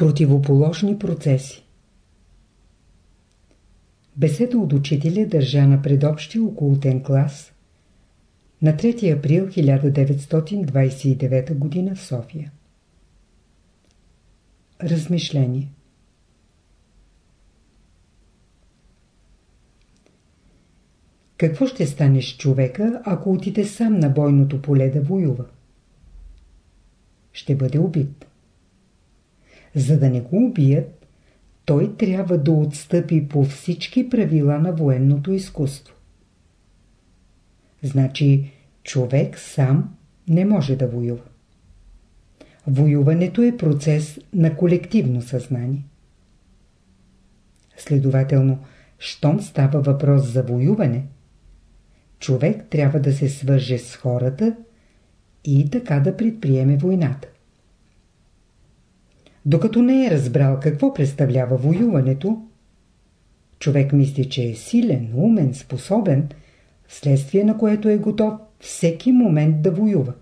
Противоположни процеси Беседа от учителя държа на предобщи окултен клас на 3 април 1929 г. в София. Размишление Какво ще стане с човека, ако отиде сам на бойното поле да воюва? Ще бъде убит. За да не го убият, той трябва да отстъпи по всички правила на военното изкуство. Значи, човек сам не може да воюва. Воюването е процес на колективно съзнание. Следователно, щом става въпрос за воюване, човек трябва да се свърже с хората и така да предприеме войната. Докато не е разбрал какво представлява воюването, човек мисли, че е силен, умен, способен, вследствие на което е готов всеки момент да воюва.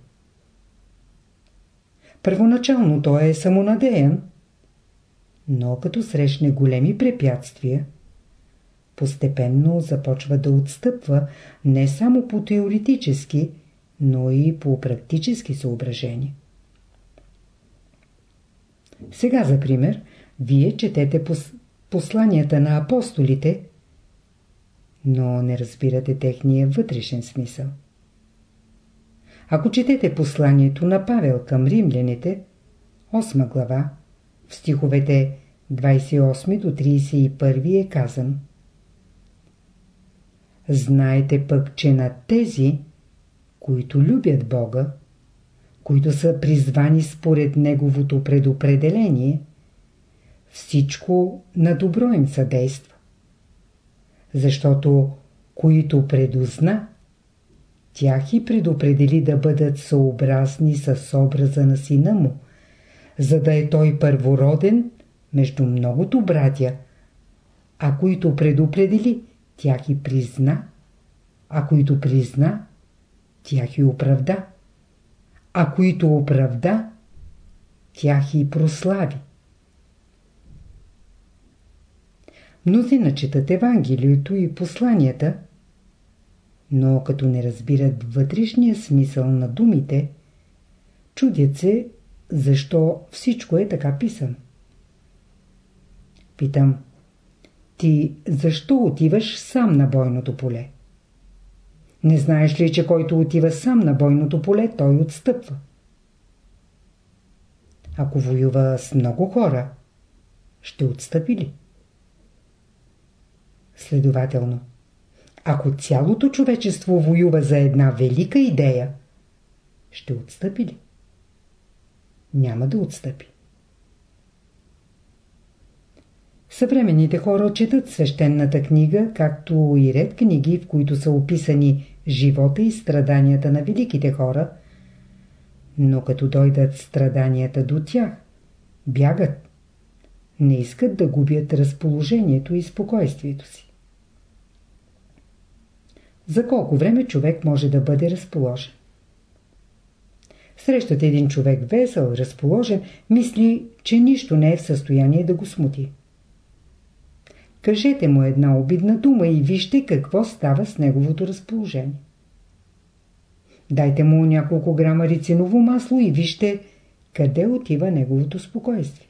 Първоначално той е самонадеян, но като срещне големи препятствия, постепенно започва да отстъпва не само по теоретически, но и по практически съображения. Сега, за пример, вие четете посланията на апостолите, но не разбирате техния вътрешен смисъл. Ако четете посланието на Павел към римляните, 8 глава, в стиховете 28 до 31 е казано Знайте пък, че на тези, които любят Бога, които са призвани според Неговото предопределение, всичко на добро им съдейства. Защото, които предозна, тях и предопредели да бъдат съобразни с образа на сина му, за да е той първороден между многото братя, а които предопредели, тях и призна, а които призна, тях и оправда а които оправда, тях и прослави. Мнозина четат Евангелието и посланията, но като не разбират вътрешния смисъл на думите, чудят се, защо всичко е така писано. Питам, ти защо отиваш сам на бойното поле? Не знаеш ли, че който отива сам на бойното поле, той отстъпва? Ако воюва с много хора, ще отстъпи ли? Следователно, ако цялото човечество воюва за една велика идея, ще отстъпи ли? Няма да отстъпи. Съвременните хора четат свещената книга, както и ред книги, в които са описани живота и страданията на великите хора, но като дойдат страданията до тях, бягат. Не искат да губят разположението и спокойствието си. За колко време човек може да бъде разположен? Срещат един човек весел, разположен, мисли, че нищо не е в състояние да го смути. Кажете му една обидна дума и вижте какво става с неговото разположение. Дайте му няколко грама рициново масло и вижте къде отива неговото спокойствие.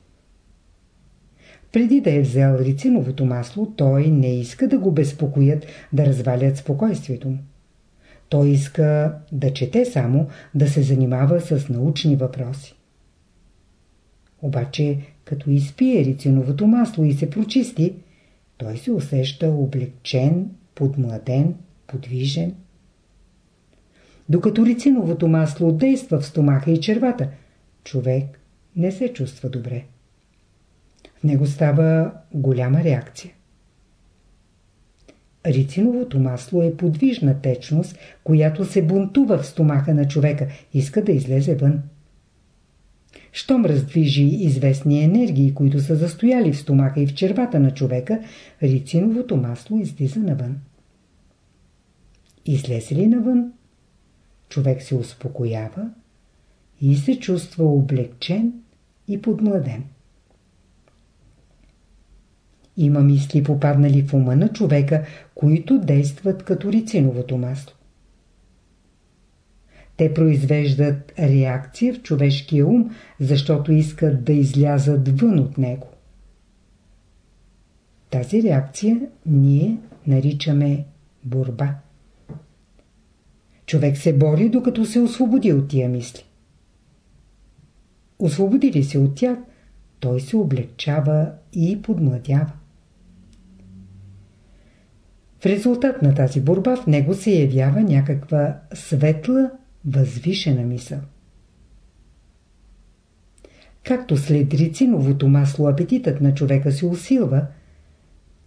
Преди да е взел рициновото масло, той не иска да го безпокоят, да развалят спокойствието му. Той иска да чете само, да се занимава с научни въпроси. Обаче, като изпие рициновото масло и се прочисти, той се усеща облегчен, подмладен, подвижен. Докато рициновото масло действа в стомаха и червата, човек не се чувства добре. В него става голяма реакция. Рициновото масло е подвижна течност, която се бунтува в стомаха на човека, иска да излезе вън. Щом раздвижи известни енергии, които са застояли в стомаха и в червата на човека, рициновото масло излиза навън. Излезе ли навън, човек се успокоява и се чувства облегчен и подмладен. има мисли попаднали в ума на човека, които действат като рициновото масло. Те произвеждат реакция в човешкия ум, защото искат да излязат вън от него. Тази реакция ние наричаме борба. Човек се бори, докато се освободи от тия мисли. Освободи ли се от тях, той се облегчава и подмладява. В резултат на тази борба в него се явява някаква светла, възвишена мисъл. Както след рициновото масло апетитът на човека се усилва,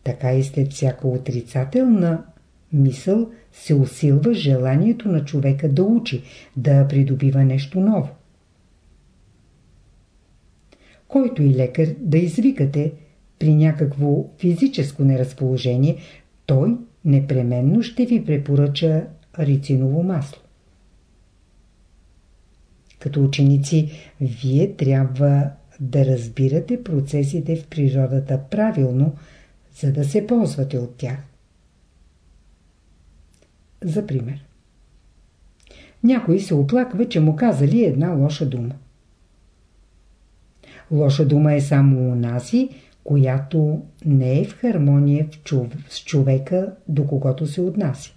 така и след всяка отрицателна мисъл се усилва желанието на човека да учи, да придобива нещо ново. Който и лекар да извикате при някакво физическо неразположение, той непременно ще ви препоръча рициново масло. Като ученици, вие трябва да разбирате процесите в природата правилно, за да се ползвате от тях. За пример. Някой се оплаква, че му казали една лоша дума. Лоша дума е само унази, която не е в хармония с човека, до когото се отнася.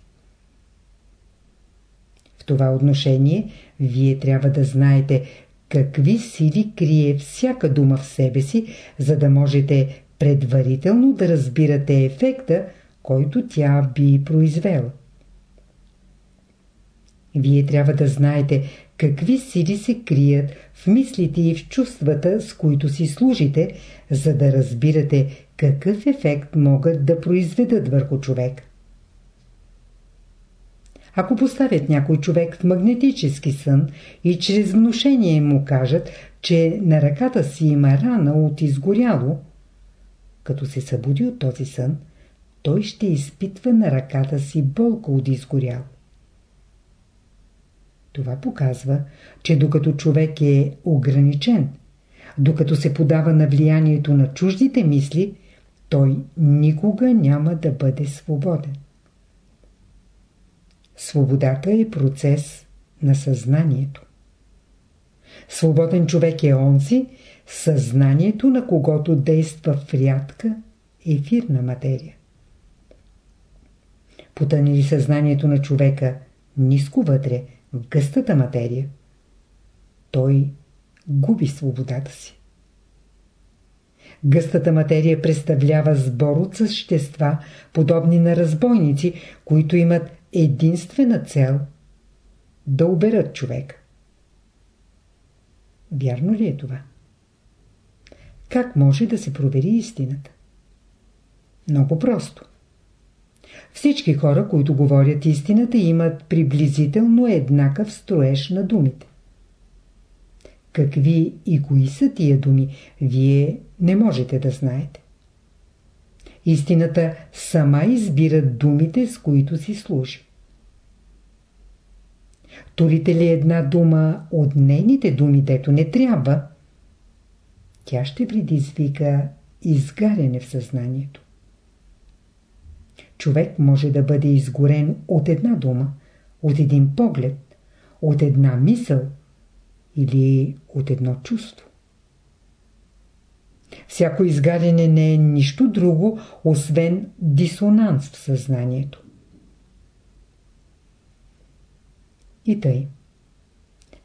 Това отношение вие трябва да знаете какви сили крие всяка дума в себе си, за да можете предварително да разбирате ефекта, който тя би произвела. Вие трябва да знаете какви сили се крият в мислите и в чувствата, с които си служите, за да разбирате какъв ефект могат да произведат върху човек. Ако поставят някой човек в магнетически сън и чрез внушение му кажат, че на ръката си има рана от изгоряло, като се събуди от този сън, той ще изпитва на ръката си болка от изгоряло. Това показва, че докато човек е ограничен, докато се подава на влиянието на чуждите мисли, той никога няма да бъде свободен. Свободата е процес на съзнанието. Свободен човек е онзи, съзнанието на когото действа в рядка ефирна материя. Потъне ли съзнанието на човека ниско вътре, в гъстата материя, той губи свободата си. Гъстата материя представлява сбор от същества, подобни на разбойници, които имат единствена цел да уберат човек. Вярно ли е това? Как може да се провери истината? Много просто. Всички хора, които говорят истината, имат приблизително еднакъв строеж на думите. Какви и кои са тия думи, вие не можете да знаете. Истината сама избира думите, с които си служи. Турите ли една дума от нейните думи, дето не трябва, тя ще предизвика изгаряне в съзнанието. Човек може да бъде изгорен от една дума, от един поглед, от една мисъл или от едно чувство. Всяко изгаряне не е нищо друго, освен дисонанс в съзнанието. И тъй.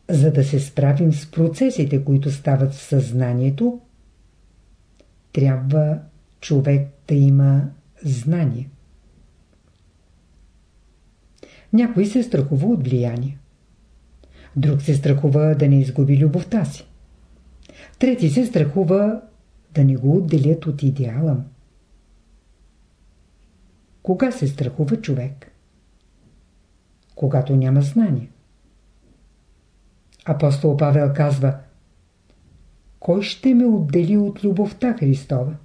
За да се справим с процесите, които стават в съзнанието, трябва човек да има знание. Някой се страхува от влияние. Друг се страхува да не изгуби любовта си. Трети се страхува да не го отделят от идеала. Кога се страхува човек? Когато няма знание. Апостол Павел казва Кой ще ме отдели от любовта Христова?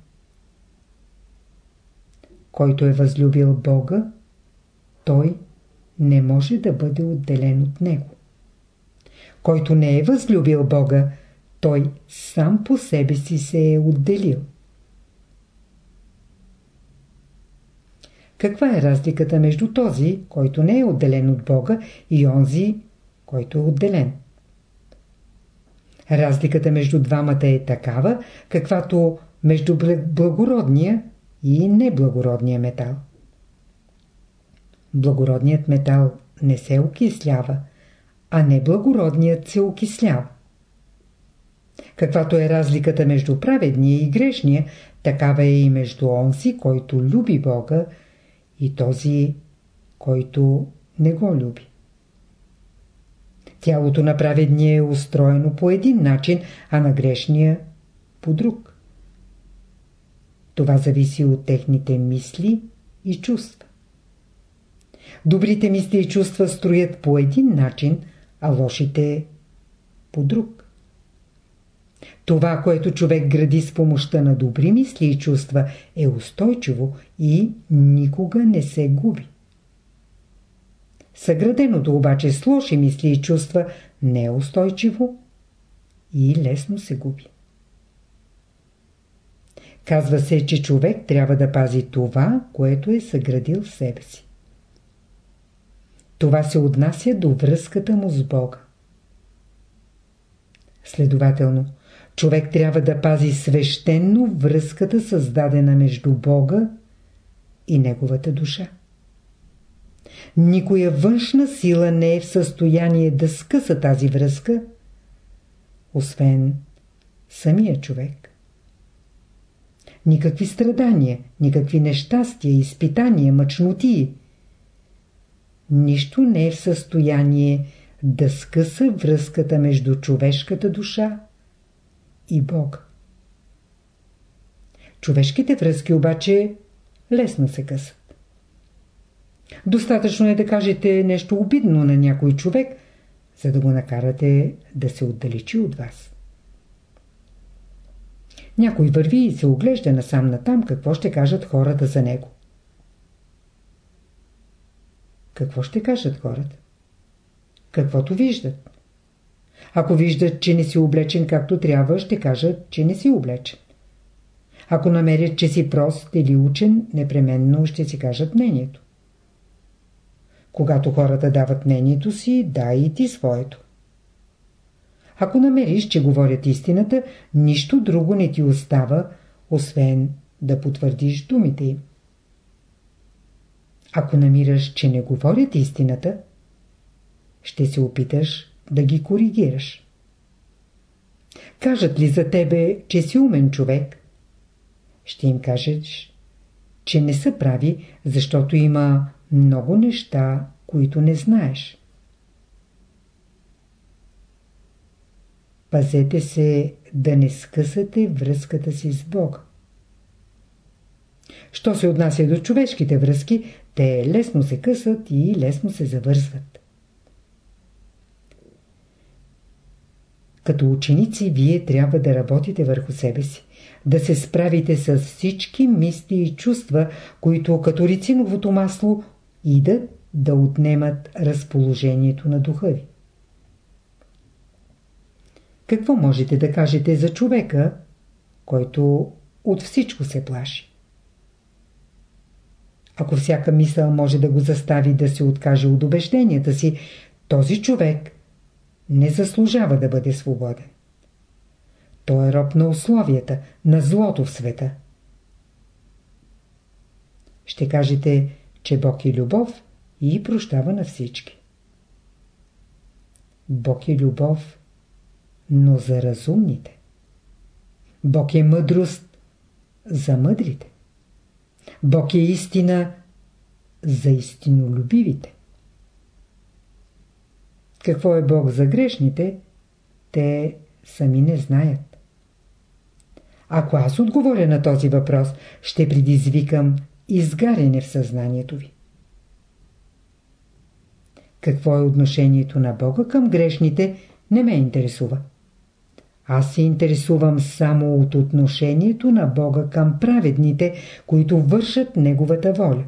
Който е възлюбил Бога, той не може да бъде отделен от Него. Който не е възлюбил Бога, той сам по себе си се е отделил. Каква е разликата между този, който не е отделен от Бога и онзи, който е отделен? Разликата между двамата е такава, каквато между благородния и неблагородния метал. Благородният метал не се окислява, а неблагородният се окислява. Каквато е разликата между праведния и грешния, такава е и между онзи, който люби Бога и този, който не го люби. Тялото на праведния е устроено по един начин, а на грешния по друг. Това зависи от техните мисли и чувства. Добрите мисли и чувства строят по един начин, а лошите по друг. Това, което човек гради с помощта на добри мисли и чувства, е устойчиво и никога не се губи. Съграденото обаче с лоши мисли и чувства не е устойчиво и лесно се губи. Казва се, че човек трябва да пази това, което е съградил в себе си. Това се отнася до връзката му с Бога. Следователно, човек трябва да пази свещенно връзката създадена между Бога и неговата душа. Никоя външна сила не е в състояние да скъса тази връзка, освен самия човек. Никакви страдания, никакви нещастия, изпитания, мъчноти. Нищо не е в състояние да скъса връзката между човешката душа и Бог. Човешките връзки обаче лесно се късат. Достатъчно е да кажете нещо обидно на някой човек, за да го накарате да се отдалечи от вас. Някой върви и се оглежда насам натам какво ще кажат хората за него. Какво ще кажат хората? Каквото виждат. Ако виждат, че не си облечен както трябва, ще кажат, че не си облечен. Ако намерят, че си прост или учен, непременно ще си кажат мнението. Когато хората дават мнението си, дай и ти своето. Ако намериш, че говорят истината, нищо друго не ти остава, освен да потвърдиш думите им. Ако намираш, че не говорят истината, ще се опиташ да ги коригираш. Кажат ли за тебе, че си умен човек? Ще им кажеш, че не са прави, защото има много неща, които не знаеш. Пазете се да не скъсате връзката си с Бога. Що се отнася до човешките връзки, те лесно се късат и лесно се завързват. Като ученици, вие трябва да работите върху себе си, да се справите с всички мисли и чувства, които като рициновото масло идат да отнемат разположението на духа ви. Какво можете да кажете за човека, който от всичко се плаши? Ако всяка мисъл може да го застави да се откаже от убежденията си, този човек не заслужава да бъде свободен. Той е роб на условията, на злото в света. Ще кажете, че Бог е любов и прощава на всички. Бог е любов, но за разумните. Бог е мъдрост за мъдрите. Бог е истина за истинолюбивите. Какво е Бог за грешните, те сами не знаят. Ако аз отговоря на този въпрос, ще предизвикам изгаряне в съзнанието ви. Какво е отношението на Бога към грешните, не ме интересува. Аз се интересувам само от отношението на Бога към праведните, които вършат Неговата воля.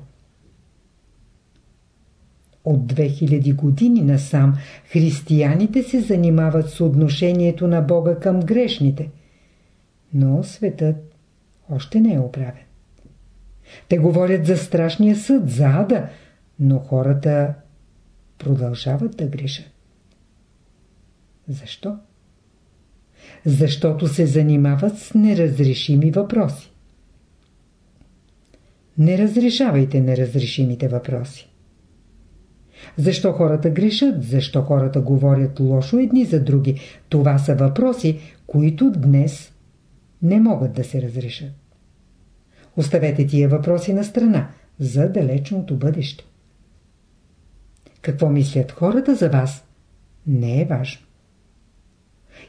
От 2000 години насам християните се занимават с отношението на Бога към грешните, но светът още не е оправен. Те говорят за страшния съд, за ада, но хората продължават да грешат. Защо? Защото се занимават с неразрешими въпроси. Не разрешавайте неразрешимите въпроси. Защо хората грешат? Защо хората говорят лошо едни за други? Това са въпроси, които днес не могат да се разрешат. Оставете тия въпроси на страна за далечното бъдеще. Какво мислят хората за вас не е важно.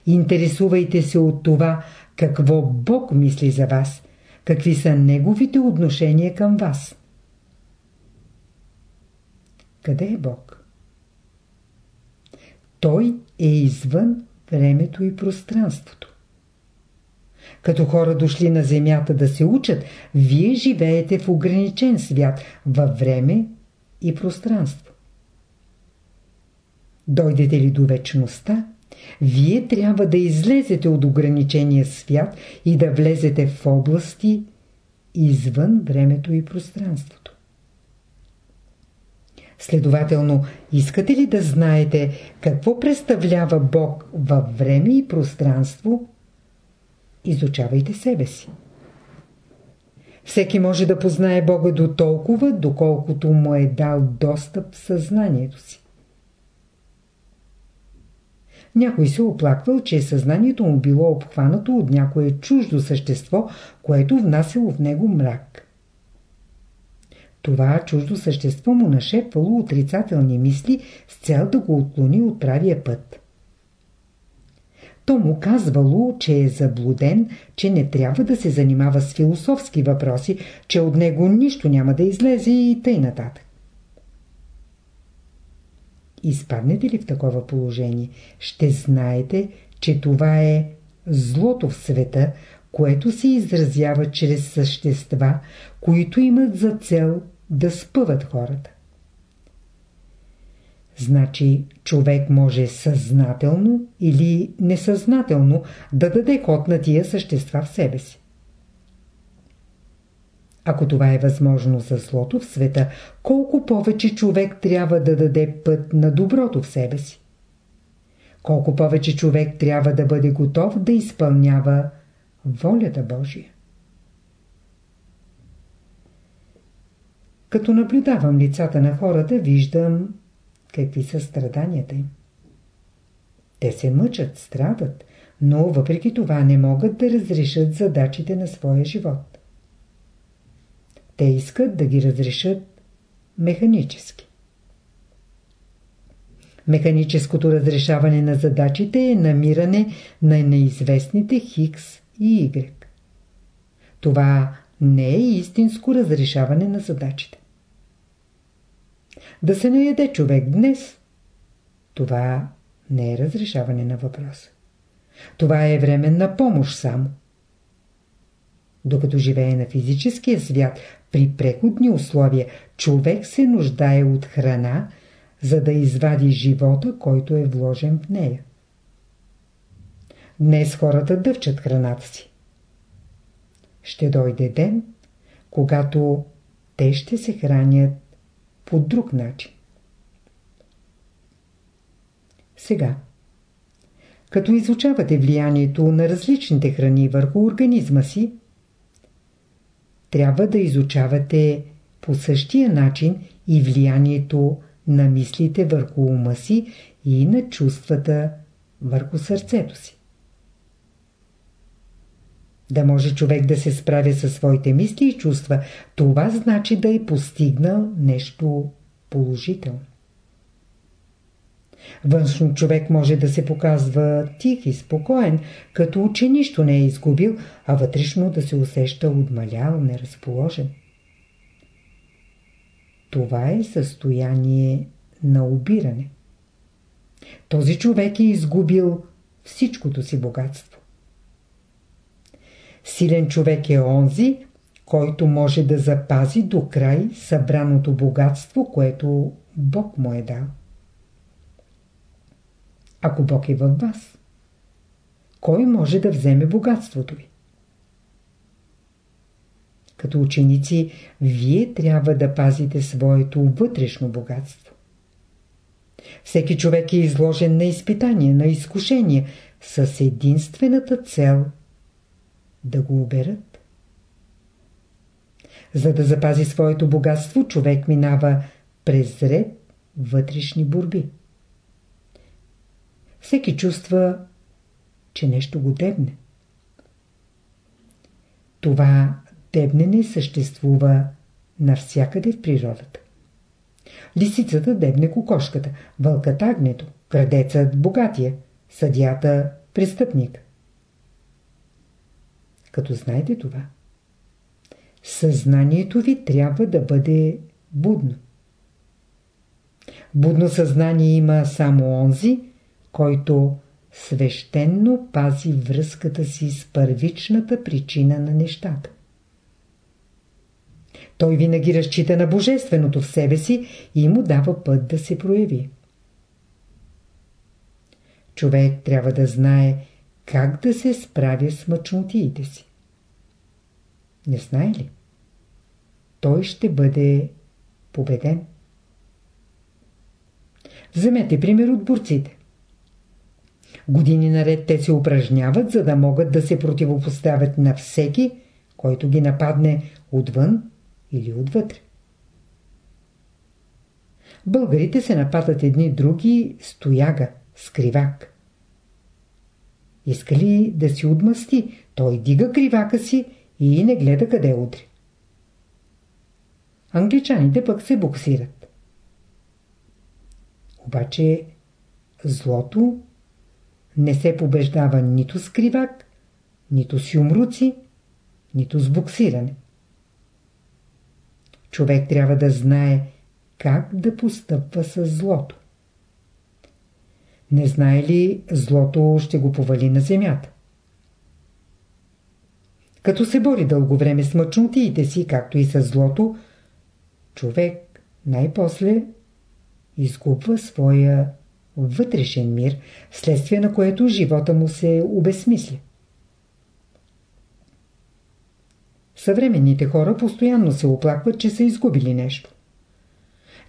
Интересувайте се от това какво Бог мисли за вас, какви са Неговите отношения към вас. Къде е Бог? Той е извън времето и пространството. Като хора дошли на земята да се учат, вие живеете в ограничен свят, във време и пространство. Дойдете ли до вечността, вие трябва да излезете от ограничения свят и да влезете в области извън времето и пространството. Следователно, искате ли да знаете какво представлява Бог във време и пространство? Изучавайте себе си. Всеки може да познае Бога до толкова, доколкото му е дал достъп в съзнанието си. Някой се оплаквал, че съзнанието му било обхванато от някое чуждо същество, което внасяло в него мрак. Това чуждо същество му нашепвало отрицателни мисли с цел да го отклони от правия път. То му казвало, че е заблуден, че не трябва да се занимава с философски въпроси, че от него нищо няма да излезе и тъй нататък. Изпаднете ли в такова положение, ще знаете, че това е злото в света, което се изразява чрез същества, които имат за цел да спъват хората. Значи човек може съзнателно или несъзнателно да даде ход на тия същества в себе си. Ако това е възможно за злото в света, колко повече човек трябва да даде път на доброто в себе си? Колко повече човек трябва да бъде готов да изпълнява волята Божия? Като наблюдавам лицата на хората, виждам какви са страданията им. Те се мъчат, страдат, но въпреки това не могат да разрешат задачите на своя живот. Те искат да ги разрешат механически. Механическото разрешаване на задачите е намиране на неизвестните Хикс и Y. Това не е истинско разрешаване на задачите. Да се наяде човек днес, това не е разрешаване на въпроса. Това е временна помощ само. Докато живее на физическия свят, при преходни условия, човек се нуждае от храна, за да извади живота, който е вложен в нея. Днес хората дъвчат храната си. Ще дойде ден, когато те ще се хранят по друг начин. Сега, като изучавате влиянието на различните храни върху организма си, трябва да изучавате по същия начин и влиянието на мислите върху ума си и на чувствата върху сърцето си. Да може човек да се справя със своите мисли и чувства, това значи да е постигнал нещо положително. Външно човек може да се показва тих и спокоен, като че нищо не е изгубил, а вътрешно да се усеща отмалял, неразположен. Това е състояние на обиране. Този човек е изгубил всичкото си богатство. Силен човек е онзи, който може да запази до край събраното богатство, което Бог му е дал. Ако Бог е във вас, кой може да вземе богатството ви? като ученици, вие трябва да пазите своето вътрешно богатство. Всеки човек е изложен на изпитание, на изкушение, с единствената цел да го оберат. За да запази своето богатство, човек минава през ред вътрешни борби. Всеки чувства, че нещо го дебне. Това дебнене съществува навсякъде в природата. Лисицата дебне кокошката, вълката агнето, крадецът богатия, съдята престъпник. Като знаете това, съзнанието ви трябва да бъде будно. Будно съзнание има само онзи, който свещенно пази връзката си с първичната причина на нещата. Той винаги разчита на Божественото в себе си и му дава път да се прояви. Човек трябва да знае как да се справя с мъчнотиите си. Не знае ли? Той ще бъде победен. Вземете пример от борците. Години наред те се упражняват, за да могат да се противопоставят на всеки, който ги нападне отвън или отвътре. Българите се нападат едни други стояга, скривак. Иска ли да си отмъсти, той дига кривака си и не гледа къде удри. Англичаните пък се боксират. Обаче злото не се побеждава нито с кривак, нито с юмруци, нито с буксиране. Човек трябва да знае как да постъпва с злото. Не знае ли, злото ще го повали на земята. Като се бори дълго време с мъчнотиите си, както и с злото, човек най-после изгубва своя вътрешен мир, следствие на което живота му се обесмисля. Съвременните хора постоянно се оплакват, че са изгубили нещо.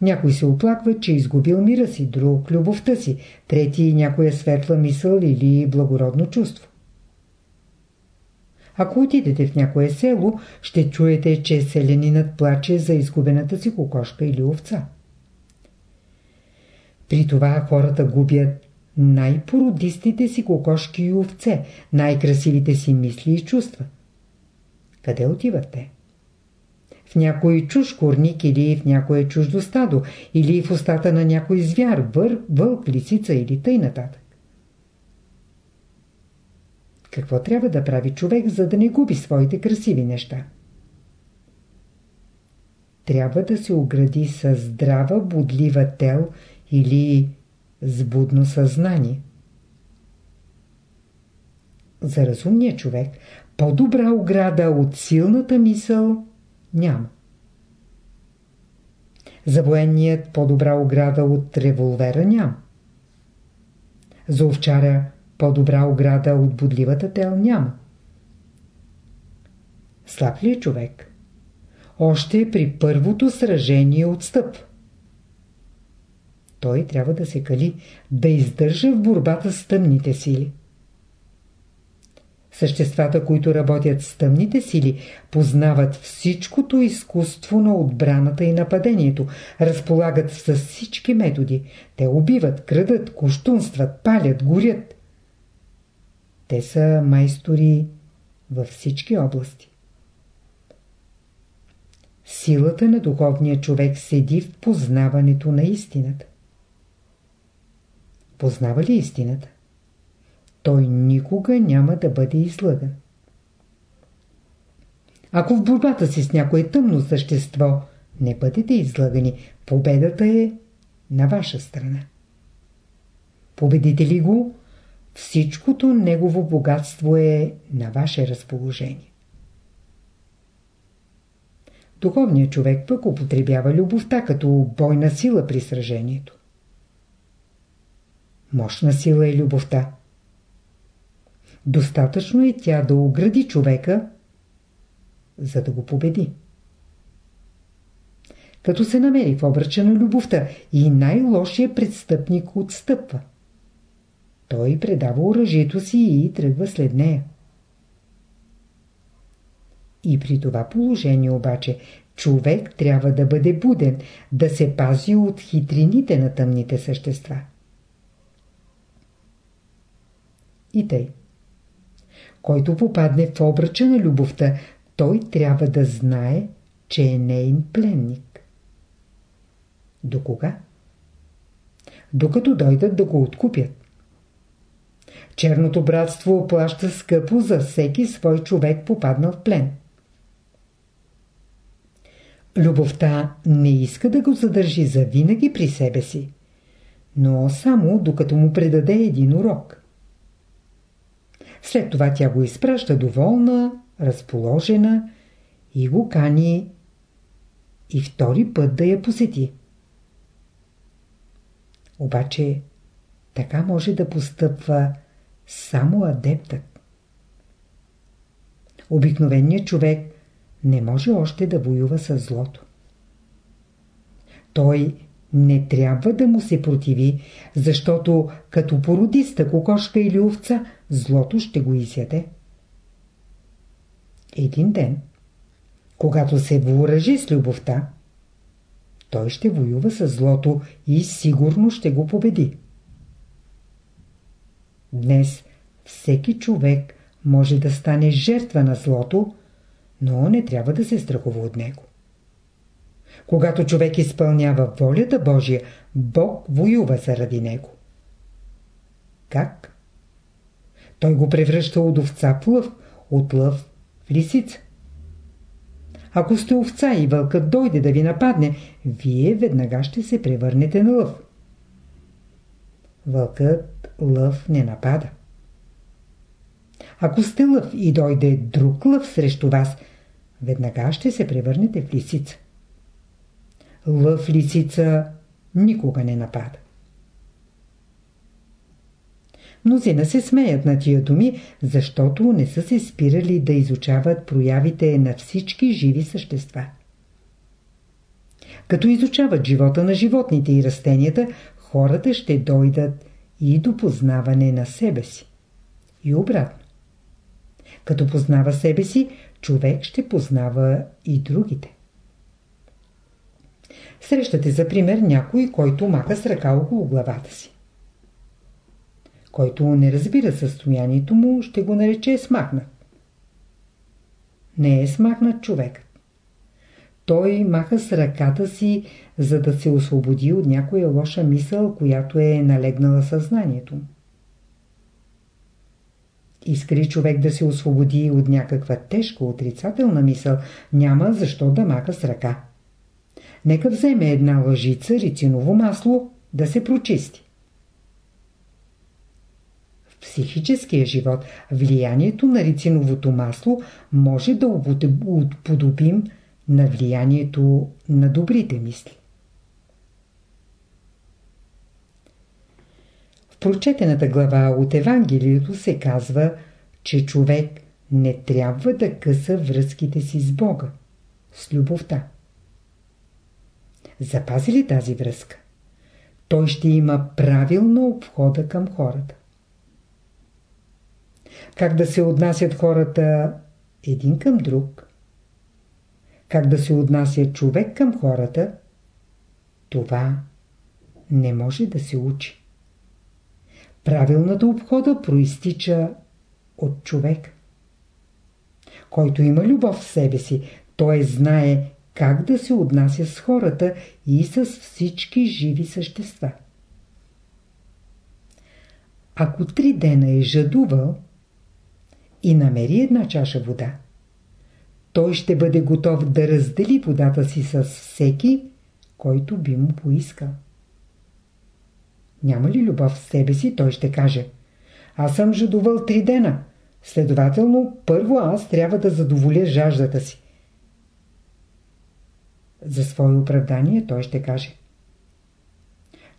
Някой се оплаква, че изгубил мира си, друг – любовта си, трети – някоя светла мисъл или благородно чувство. Ако отидете в някое село, ще чуете, че селянинът плаче за изгубената си кокошка или овца. При това хората губят най-породистите си кокошки и овце, най-красивите си мисли и чувства. Къде отиват те? В някой чуж корник или в някое чуждо стадо, или в устата на някой звяр, вър, вълк, лисица или тъй нататък. Какво трябва да прави човек, за да не губи своите красиви неща? Трябва да се огради с здрава, будлива тел или с будно съзнание. За разумния човек по-добра ограда от силната мисъл няма. За военният по-добра ограда от револвера няма. За овчаря по-добра ограда от будливата тел няма. Слаб ли е човек? Още при първото сражение отстъпва той трябва да се кали, да издържа в борбата с тъмните сили. Съществата, които работят с тъмните сили, познават всичкото изкуство на отбраната и нападението, разполагат с всички методи. Те убиват, крадат, куштунстват, палят, горят. Те са майстори във всички области. Силата на духовния човек седи в познаването на истината. Познава ли истината? Той никога няма да бъде излъган. Ако в борбата си с някое тъмно същество не бъдете излъгани, победата е на ваша страна. Победите ли го, всичкото негово богатство е на ваше разположение. Духовният човек пък употребява любовта като бойна сила при сражението. Мощна сила е любовта. Достатъчно е тя да огради човека за да го победи. Като се намери в обръча на любовта и най-лошия престъпник отстъпва. Той предава оръжието си и тръгва след нея. И при това положение обаче човек трябва да бъде буден, да се пази от хитрините на тъмните същества. И тъй. Който попадне в обръча на любовта, той трябва да знае, че е нейн пленник. До кога? Докато дойдат да го откупят. Черното братство плаща скъпо за всеки свой човек попаднал в плен. Любовта не иска да го задържи завинаги при себе си, но само докато му предаде един урок. След това тя го изпраща доволна, разположена и го кани и втори път да я посети. Обаче така може да постъпва само адептът. Обикновеният човек не може още да воюва с злото. Той не трябва да му се противи, защото като породиста кокошка или овца, злото ще го изяде. Един ден, когато се въоръжи с любовта, той ще воюва с злото и сигурно ще го победи. Днес всеки човек може да стане жертва на злото, но не трябва да се страхува от него. Когато човек изпълнява волята Божия, Бог воюва заради него. Как? Той го превръща от овца в лъв, от лъв в лисица. Ако сте овца и вълкът дойде да ви нападне, вие веднага ще се превърнете на лъв. Вълкът лъв не напада. Ако сте лъв и дойде друг лъв срещу вас, веднага ще се превърнете в лисица. Лъв лисица никога не напада. Мнозина се смеят на тия думи, защото не са се спирали да изучават проявите на всички живи същества. Като изучават живота на животните и растенията, хората ще дойдат и до познаване на себе си. И обратно. Като познава себе си, човек ще познава и другите. Срещате за пример някой, който маха с ръка около главата си. Който не разбира състоянието му, ще го нарече смахнат. Не е смахнат човекът. Той маха с ръката си, за да се освободи от някоя лоша мисъл, която е налегнала съзнанието. Искри човек да се освободи от някаква тежка отрицателна мисъл, няма защо да маха с ръка. Нека вземе една лъжица рициново масло да се прочисти. В психическия живот влиянието на рициновото масло може да уподобим на влиянието на добрите мисли. В прочетената глава от Евангелието се казва, че човек не трябва да къса връзките си с Бога, с любовта. Запази ли тази връзка? Той ще има правилно обхода към хората. Как да се отнасят хората един към друг? Как да се отнася човек към хората? Това не може да се учи. Правилната обхода проистича от човек. Който има любов в себе си, той знае как да се отнася с хората и с всички живи същества. Ако три дена е жадувал и намери една чаша вода, той ще бъде готов да раздели водата си с всеки, който би му поискал. Няма ли любов в себе си, той ще каже Аз съм жадувал три дена. Следователно, първо аз трябва да задоволя жаждата си. За свое оправдание той ще каже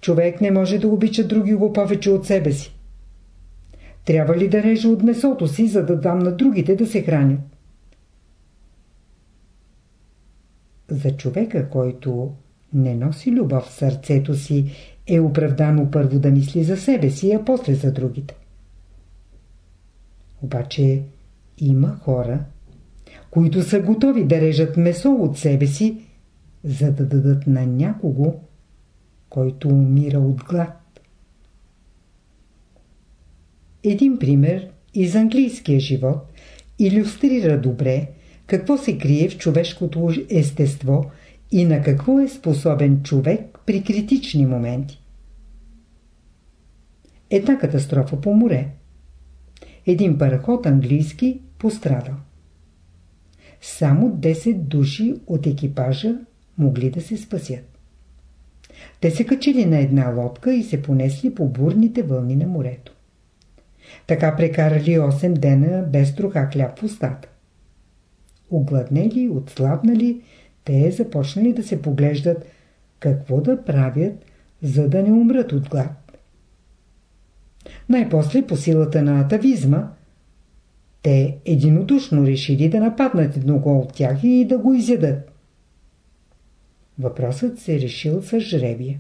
Човек не може да обича други го повече от себе си. Трябва ли да режа от месото си, за да дам на другите да се хранят? За човека, който не носи любов в сърцето си, е оправдано първо да мисли за себе си, а после за другите. Обаче има хора, които са готови да режат месо от себе си, за да дадат на някого, който умира от глад. Един пример из английския живот иллюстрира добре какво се крие в човешкото естество и на какво е способен човек при критични моменти. Една катастрофа по море. Един параход английски пострадал. Само 10 души от екипажа могли да се спасят. Те се качили на една лодка и се понесли по бурните вълни на морето. Така прекарали 8 дена без троха хляб в устата. Огладнели, отслабнали, те започнали да се поглеждат какво да правят, за да не умрат от глад. Най-после по силата на атавизма, те единодушно решили да нападнат едного от тях и да го изядат. Въпросът се решил с жребие.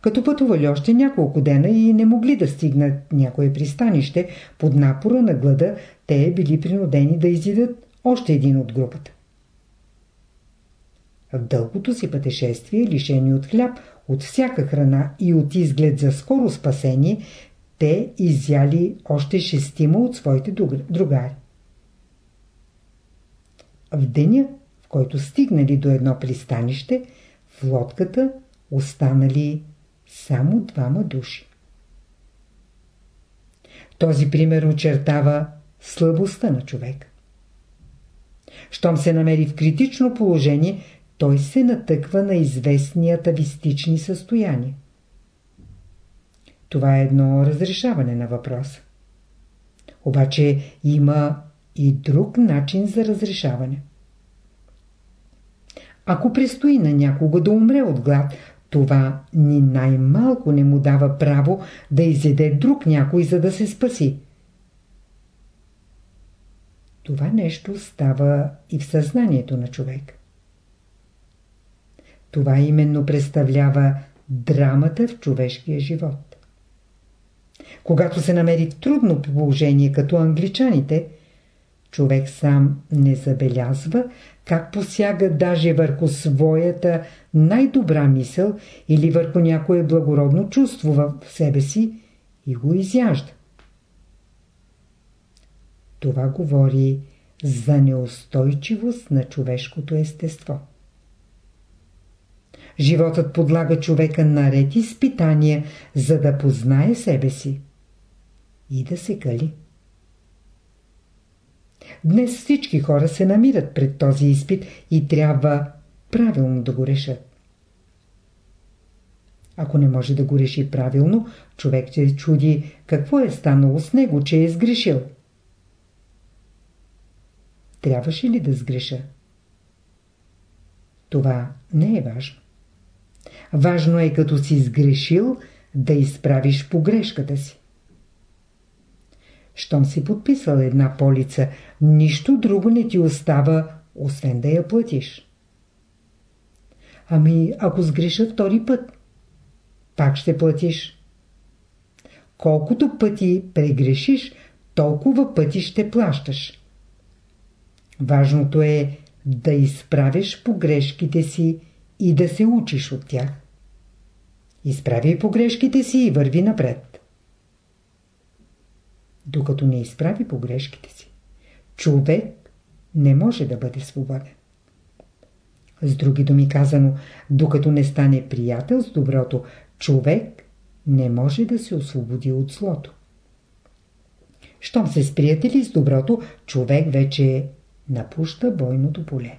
Като пътували още няколко дена и не могли да стигнат някое пристанище, под напора на глада те били принудени да изидат още един от групата. В дългото си пътешествие, лишени от хляб, от всяка храна и от изглед за скоро спасение, те изяли още шестима от своите другари. В деня, в който стигнали до едно пристанище, в лодката останали само двама души. Този пример очертава слабостта на човек. Щом се намери в критично положение, той се натъква на известни атавистични състояния. Това е едно разрешаване на въпроса. Обаче има и друг начин за разрешаване. Ако предстои на някого да умре от глад, това ни най-малко не му дава право да изеде друг някой, за да се спаси. Това нещо става и в съзнанието на човек. Това именно представлява драмата в човешкия живот. Когато се намери трудно положение като англичаните, човек сам не забелязва как посяга даже върху своята най-добра мисъл или върху някое благородно чувство в себе си и го изяжда. Това говори за неустойчивост на човешкото естество. Животът подлага човека на ред изпитания, за да познае себе си и да се кали. Днес всички хора се намират пред този изпит и трябва правилно да го решат. Ако не може да го реши правилно, човек се чуди какво е станало с него, че е сгрешил. Трябваше ли да сгреша? Това не е важно. Важно е като си сгрешил да изправиш погрешката си. Щом си подписал една полица, нищо друго не ти остава, освен да я платиш. Ами, ако сгреша втори път, пак ще платиш. Колкото пъти прегрешиш, толкова пъти ще плащаш. Важното е да изправиш погрешките си и да се учиш от тях. Изправи погрешките си и върви напред. Докато не изправи погрешките си, човек не може да бъде свободен. С други думи казано, докато не стане приятел с доброто, човек не може да се освободи от злото. Щом се сприятели с доброто, човек вече напуща бойното поле.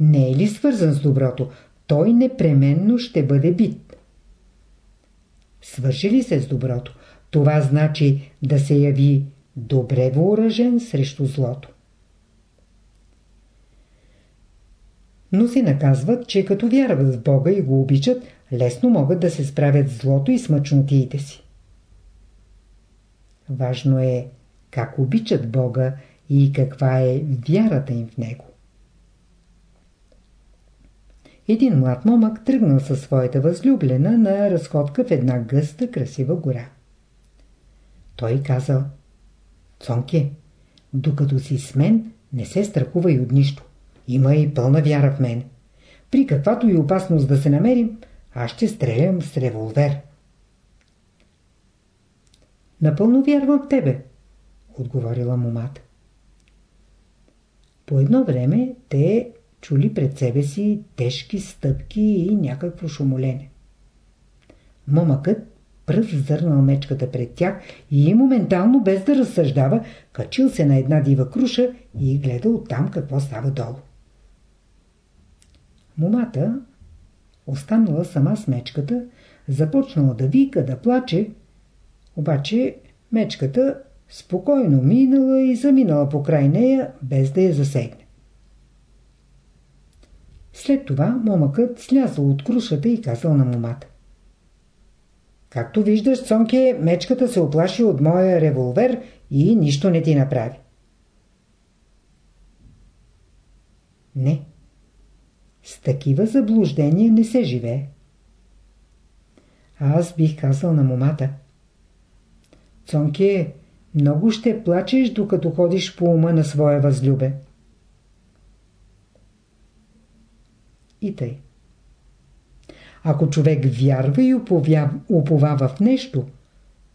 Не е ли свързан с доброто, той непременно ще бъде бит. Свърши ли се с доброто, това значи да се яви добре въоръжен срещу злото. Но си наказват, че като вярват в Бога и го обичат, лесно могат да се справят с злото и с мъчнотиите си. Важно е как обичат Бога и каква е вярата им в Него. Един млад момък тръгнал със своята възлюблена на разходка в една гъста, красива гора. Той казал, Цонке, докато си с мен, не се страхувай от нищо. Има и пълна вяра в мен. При каквато и опасност да се намерим, аз ще стрелям с револвер. Напълно вярвам в тебе, отговорила момата. По едно време те чули пред себе си тежки стъпки и някакво шумолене. Момъкът пръв зърнал мечката пред тях и моментално, без да разсъждава, качил се на една дива круша и гледал там какво става долу. Момата, останала сама с мечката, започнала да вика, да плаче, обаче мечката спокойно минала и заминала покрай нея, без да я засегне. След това момъкът слязал от крушата и казал на момата. Както виждаш, Цонке, мечката се оплаши от моя револвер и нищо не ти направи. Не. С такива заблуждения не се живее. Аз бих казал на момата. Цонке, много ще плачеш, докато ходиш по ума на своя възлюбен. И тъй. Ако човек вярва и уповава в нещо,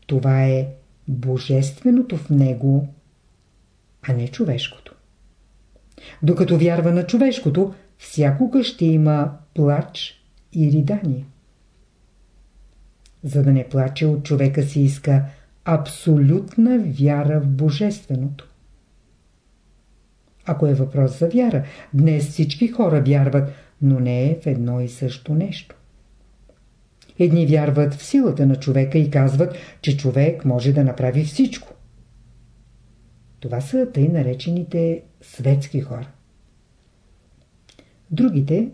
това е божественото в него, а не човешкото. Докато вярва на човешкото, всякога ще има плач и ридание. За да не плаче от човека си иска абсолютна вяра в Божественото. Ако е въпрос за вяра, днес всички хора вярват, но не е в едно и също нещо. Едни вярват в силата на човека и казват, че човек може да направи всичко. Това са тъй наречените светски хора. Другите,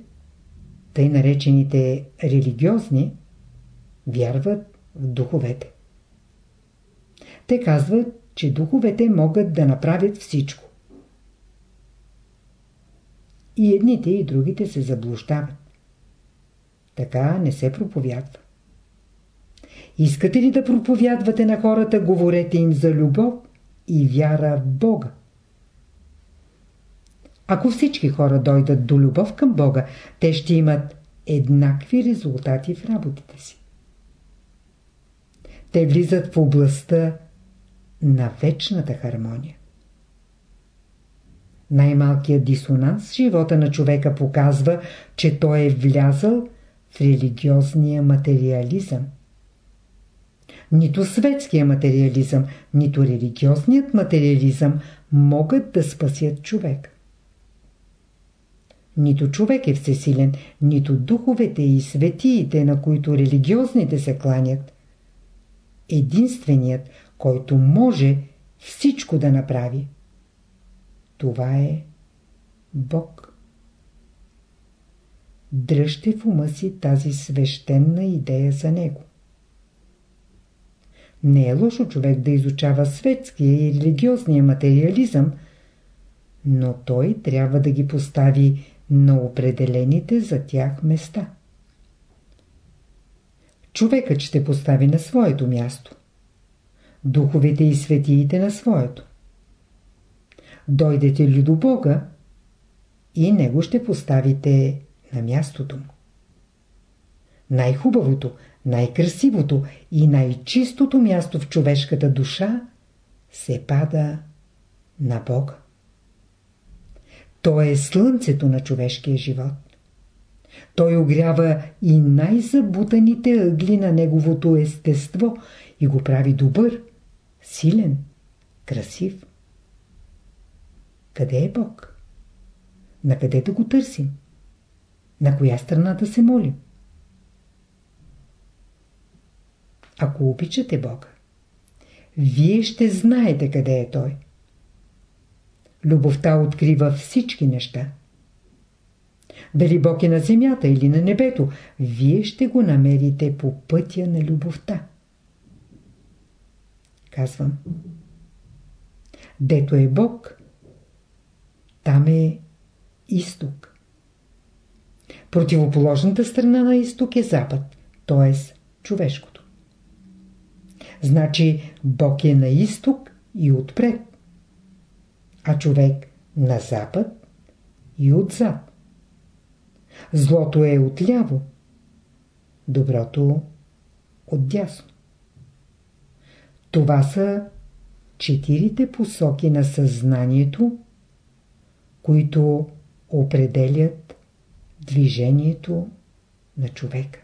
тъй наречените религиозни, вярват в духовете. Те казват, че духовете могат да направят всичко. И едните и другите се заблуждават. Така не се проповядва. Искате ли да проповядвате на хората, говорете им за любов и вяра в Бога. Ако всички хора дойдат до любов към Бога, те ще имат еднакви резултати в работите си. Те влизат в областта на вечната хармония. Най-малкият дисонанс в живота на човека показва, че той е влязъл в религиозния материализъм. Нито светския материализъм, нито религиозният материализъм могат да спасят човек. Нито човек е всесилен, нито духовете и светиите, на които религиозните се кланят. Единственият, който може всичко да направи, това е Бог. Дръжте в ума си тази свещена идея за Него. Не е лошо човек да изучава светския и религиозния материализъм, но той трябва да ги постави на определените за тях места. Човекът ще постави на своето място. Духовете и светиите на своето. Дойдете ли до Бога и Него ще поставите на мястото му. Най-хубавото, най-красивото и най-чистото място в човешката душа се пада на Бога. Той е слънцето на човешкия живот. Той огрява и най-забутаните ъгли на неговото естество и го прави добър, силен, красив. Къде е Бог? На къде да го търсим? На коя страна да се молим? Ако обичате Бога, вие ще знаете къде е Той. Любовта открива всички неща. Дали Бог е на земята или на небето, вие ще го намерите по пътя на любовта. Казвам. Дето е Бог, там е изток. Противоположната страна на изток е запад, т.е. човешкото. Значи Бог е на изток и отпред, а човек на запад и отзад. Злото е отляво, доброто отдясно. Това са четирите посоки на съзнанието, които определят движението на човека.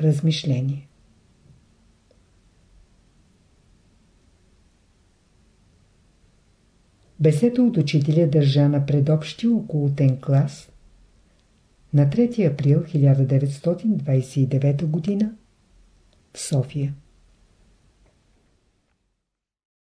Размишление Бесета от учителя държа на предобщи околотен клас на 3 април 1929 г. в София.